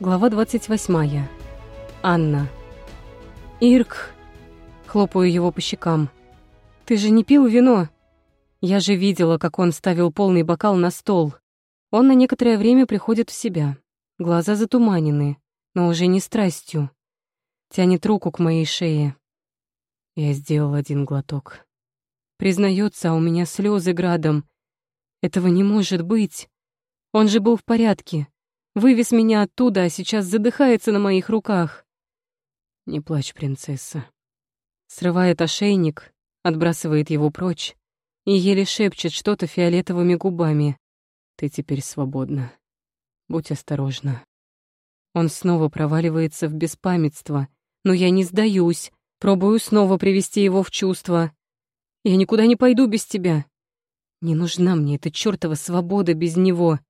Глава 28. Анна. «Ирк!» — хлопаю его по щекам. «Ты же не пил вино?» Я же видела, как он ставил полный бокал на стол. Он на некоторое время приходит в себя. Глаза затуманены, но уже не страстью. Тянет руку к моей шее. Я сделал один глоток. Признается, а у меня слезы градом. Этого не может быть. Он же был в порядке. Вывез меня оттуда, а сейчас задыхается на моих руках. Не плачь, принцесса. Срывает ошейник, отбрасывает его прочь и еле шепчет что-то фиолетовыми губами. Ты теперь свободна. Будь осторожна. Он снова проваливается в беспамятство, но я не сдаюсь, пробую снова привести его в чувство. Я никуда не пойду без тебя. Не нужна мне эта чёртова свобода без него.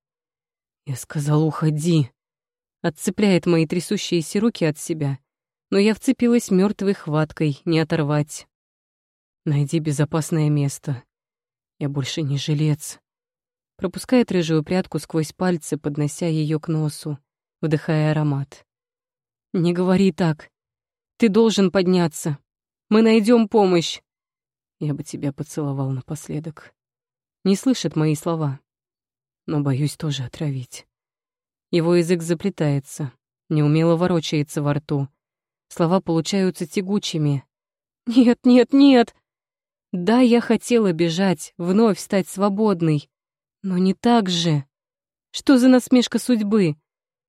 Я сказал, уходи. Отцепляет мои трясущиеся руки от себя, но я вцепилась мертвой хваткой, не оторвать. Найди безопасное место. Я больше не жилец. Пропускает рыжую прядку сквозь пальцы, поднося ее к носу, вдыхая аромат. Не говори так. Ты должен подняться. Мы найдем помощь. Я бы тебя поцеловал напоследок. Не слышит мои слова но боюсь тоже отравить. Его язык заплетается, неумело ворочается во рту. Слова получаются тягучими. «Нет, нет, нет!» Да, я хотела бежать, вновь стать свободной. Но не так же. Что за насмешка судьбы?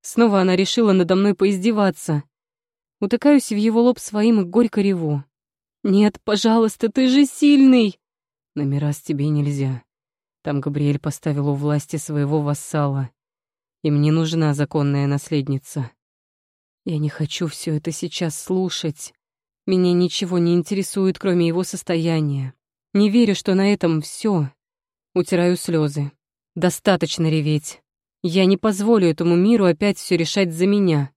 Снова она решила надо мной поиздеваться. Утыкаюсь в его лоб своим и горько реву. «Нет, пожалуйста, ты же сильный!» «На тебе нельзя. Там Габриэль поставил у власти своего вассала. Им не нужна законная наследница. Я не хочу все это сейчас слушать. Меня ничего не интересует, кроме его состояния. Не верю, что на этом все. Утираю слезы. Достаточно реветь. Я не позволю этому миру опять все решать за меня.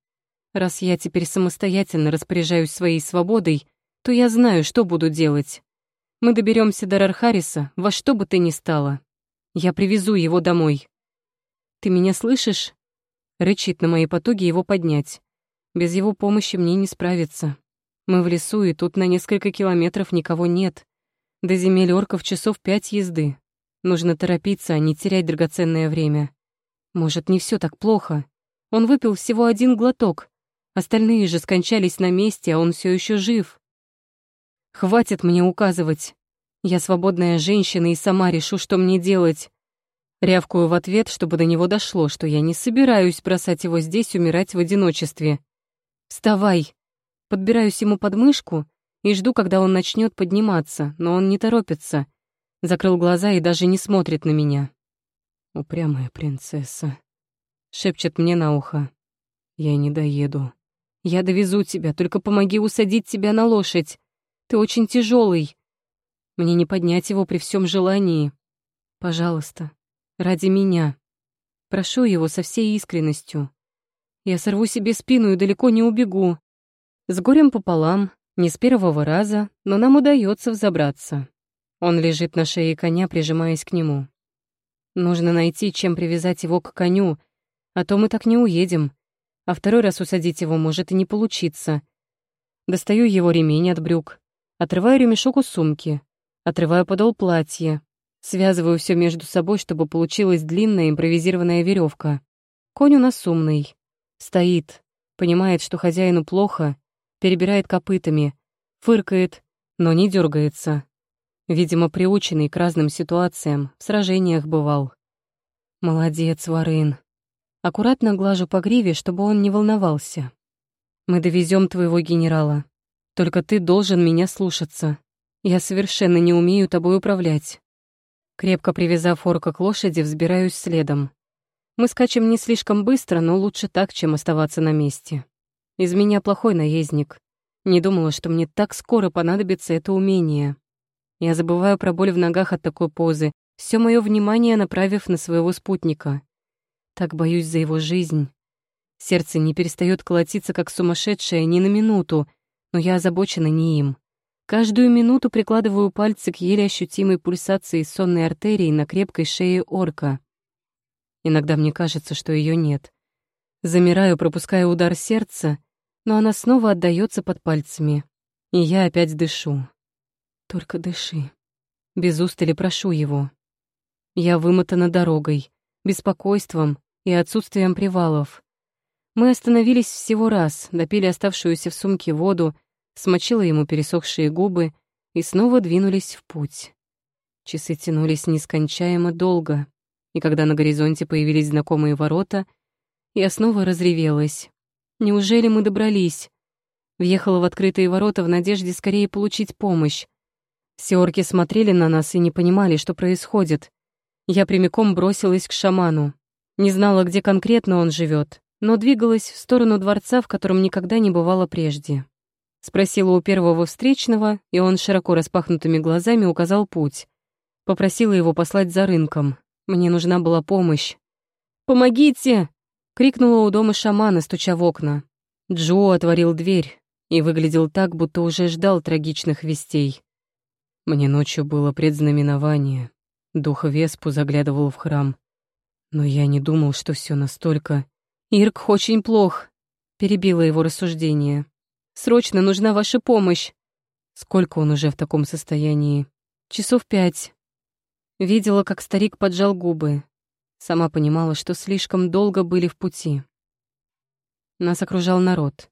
Раз я теперь самостоятельно распоряжаюсь своей свободой, то я знаю, что буду делать. Мы доберемся до Рархариса во что бы ты ни стало. Я привезу его домой. Ты меня слышишь? Рычит на мои потуги его поднять. Без его помощи мне не справиться. Мы в лесу, и тут на несколько километров никого нет. До земель орков часов пять езды. Нужно торопиться, а не терять драгоценное время. Может, не все так плохо. Он выпил всего один глоток. Остальные же скончались на месте, а он все еще жив. Хватит мне указывать. Я свободная женщина и сама решу, что мне делать. Рявкую в ответ, чтобы до него дошло, что я не собираюсь бросать его здесь умирать в одиночестве. «Вставай!» Подбираюсь ему под мышку и жду, когда он начнет подниматься, но он не торопится. Закрыл глаза и даже не смотрит на меня. «Упрямая принцесса», — шепчет мне на ухо. «Я не доеду. Я довезу тебя, только помоги усадить тебя на лошадь. Ты очень тяжелый. Мне не поднять его при всем желании. Пожалуйста, ради меня. Прошу его со всей искренностью. Я сорву себе спину и далеко не убегу. С горем пополам, не с первого раза, но нам удается взобраться. Он лежит на шее коня, прижимаясь к нему. Нужно найти, чем привязать его к коню, а то мы так не уедем. А второй раз усадить его может и не получиться. Достаю его ремень от брюк, отрываю ремешок у сумки, Отрываю подол платья. Связываю все между собой, чтобы получилась длинная импровизированная веревка. Конь у нас умный. Стоит, понимает, что хозяину плохо, перебирает копытами, фыркает, но не дергается. Видимо, приученный к разным ситуациям, в сражениях бывал. Молодец, Варын. Аккуратно глажу по гриве, чтобы он не волновался. Мы довезем твоего генерала. Только ты должен меня слушаться. Я совершенно не умею тобой управлять. Крепко привязав орка к лошади, взбираюсь следом. Мы скачем не слишком быстро, но лучше так, чем оставаться на месте. Из меня плохой наездник. Не думала, что мне так скоро понадобится это умение. Я забываю про боль в ногах от такой позы, все мое внимание направив на своего спутника. Так боюсь за его жизнь. Сердце не перестает колотиться, как сумасшедшее, ни на минуту, но я озабочена не им. Каждую минуту прикладываю пальцы к еле ощутимой пульсации сонной артерии на крепкой шее орка. Иногда мне кажется, что ее нет. Замираю, пропуская удар сердца, но она снова отдаётся под пальцами. И я опять дышу. Только дыши. Без устали прошу его. Я вымотана дорогой, беспокойством и отсутствием привалов. Мы остановились всего раз, допили оставшуюся в сумке воду, смочила ему пересохшие губы и снова двинулись в путь. Часы тянулись нескончаемо долго, и когда на горизонте появились знакомые ворота, я снова разревелась. Неужели мы добрались? Въехала в открытые ворота в надежде скорее получить помощь. Все орки смотрели на нас и не понимали, что происходит. Я прямиком бросилась к шаману. Не знала, где конкретно он живет, но двигалась в сторону дворца, в котором никогда не бывала прежде. Спросила у первого встречного, и он широко распахнутыми глазами указал путь. Попросила его послать за рынком. Мне нужна была помощь. «Помогите!» — крикнула у дома шамана, стуча в окна. Джо отворил дверь и выглядел так, будто уже ждал трагичных вестей. Мне ночью было предзнаменование. Дух Веспу заглядывал в храм. Но я не думал, что все настолько... «Ирк очень плох», — перебила его рассуждение. «Срочно нужна ваша помощь». Сколько он уже в таком состоянии? Часов пять. Видела, как старик поджал губы. Сама понимала, что слишком долго были в пути. Нас окружал народ.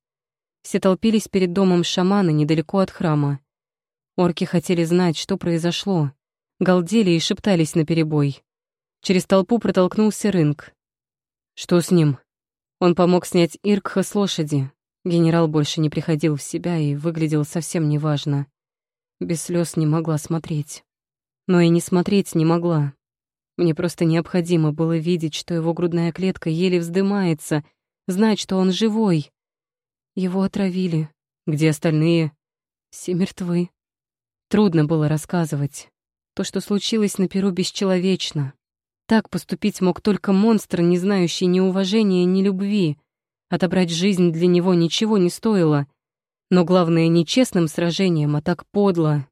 Все толпились перед домом шамана недалеко от храма. Орки хотели знать, что произошло. Галдели и шептались наперебой. Через толпу протолкнулся рынок. Что с ним? Он помог снять Иркха с лошади. Генерал больше не приходил в себя и выглядел совсем неважно. Без слез не могла смотреть. Но и не смотреть не могла. Мне просто необходимо было видеть, что его грудная клетка еле вздымается, знать, что он живой. Его отравили. Где остальные? Все мертвы. Трудно было рассказывать. То, что случилось на Перу, бесчеловечно. Так поступить мог только монстр, не знающий ни уважения, ни любви. Отобрать жизнь для него ничего не стоило. Но главное, не честным сражением, а так подло.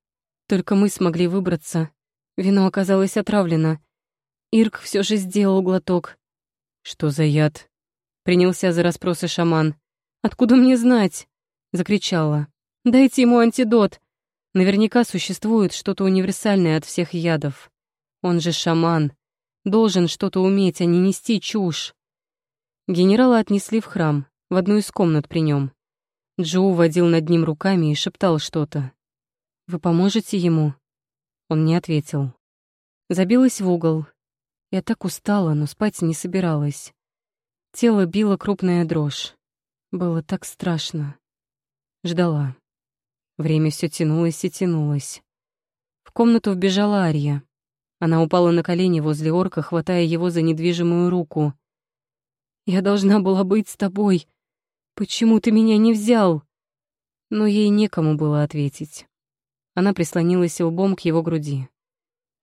Только мы смогли выбраться. Вино оказалось отравлено. Ирк все же сделал глоток. «Что за яд?» Принялся за расспросы шаман. «Откуда мне знать?» — закричала. «Дайте ему антидот. Наверняка существует что-то универсальное от всех ядов. Он же шаман. Должен что-то уметь, а не нести чушь». Генерала отнесли в храм, в одну из комнат при нем. Джоу водил над ним руками и шептал что-то. «Вы поможете ему?» Он не ответил. Забилась в угол. Я так устала, но спать не собиралась. Тело било крупная дрожь. Было так страшно. Ждала. Время все тянулось и тянулось. В комнату вбежала Ария. Она упала на колени возле орка, хватая его за недвижимую руку. «Я должна была быть с тобой. Почему ты меня не взял?» Но ей некому было ответить. Она прислонилась лбом к его груди.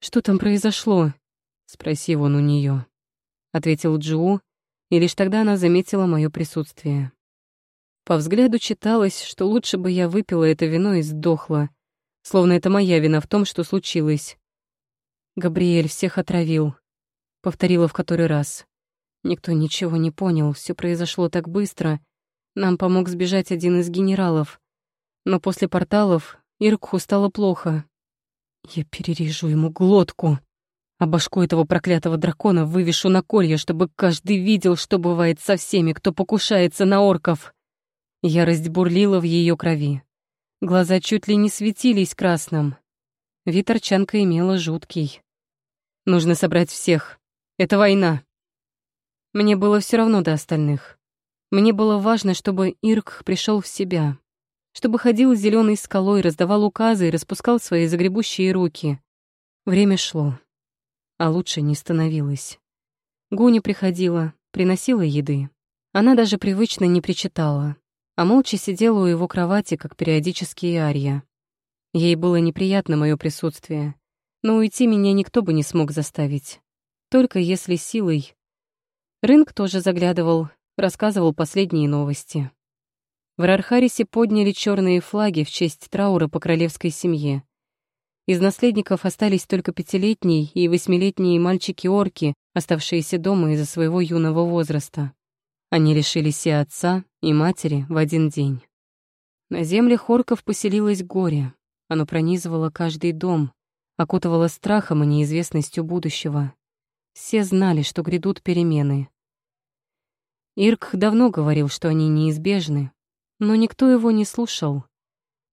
«Что там произошло?» — спросил он у нее, ответил Джу, и лишь тогда она заметила мое присутствие. По взгляду читалось, что лучше бы я выпила это вино и сдохла, словно это моя вина в том, что случилось. Габриэль всех отравил, повторила в который раз. Никто ничего не понял, все произошло так быстро. Нам помог сбежать один из генералов. Но после порталов Иркху стало плохо. Я перережу ему глотку, а башку этого проклятого дракона вывешу на колье, чтобы каждый видел, что бывает со всеми, кто покушается на орков. Ярость бурлила в ее крови. Глаза чуть ли не светились красным. Вид Арчанка имела жуткий. Нужно собрать всех. Это война. Мне было все равно до остальных. Мне было важно, чтобы Ирк пришел в себя, чтобы ходил зеленой скалой, раздавал указы и распускал свои загребущие руки. Время шло, а лучше не становилось. Гуня приходила, приносила еды. Она даже привычно не причитала а молча сидела у его кровати, как периодически и Ария. Ей было неприятно мое присутствие, но уйти меня никто бы не смог заставить. Только если силой. Рынок тоже заглядывал, рассказывал последние новости. В Рархарисе подняли черные флаги в честь траура по королевской семье. Из наследников остались только пятилетние и восьмилетние мальчики-орки, оставшиеся дома из-за своего юного возраста. Они лишились и отца, и матери в один день. На земле Хорков поселилось горе. Оно пронизывало каждый дом, окутывало страхом и неизвестностью будущего. Все знали, что грядут перемены. Ирк давно говорил, что они неизбежны, но никто его не слушал,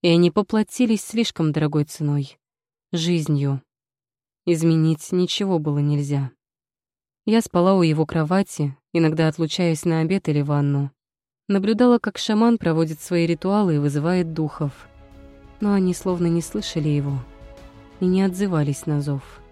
и они поплатились слишком дорогой ценой — жизнью. Изменить ничего было нельзя. Я спала у его кровати, иногда отлучаясь на обед или ванну. Наблюдала, как шаман проводит свои ритуалы и вызывает духов. Но они словно не слышали его и не отзывались на зов.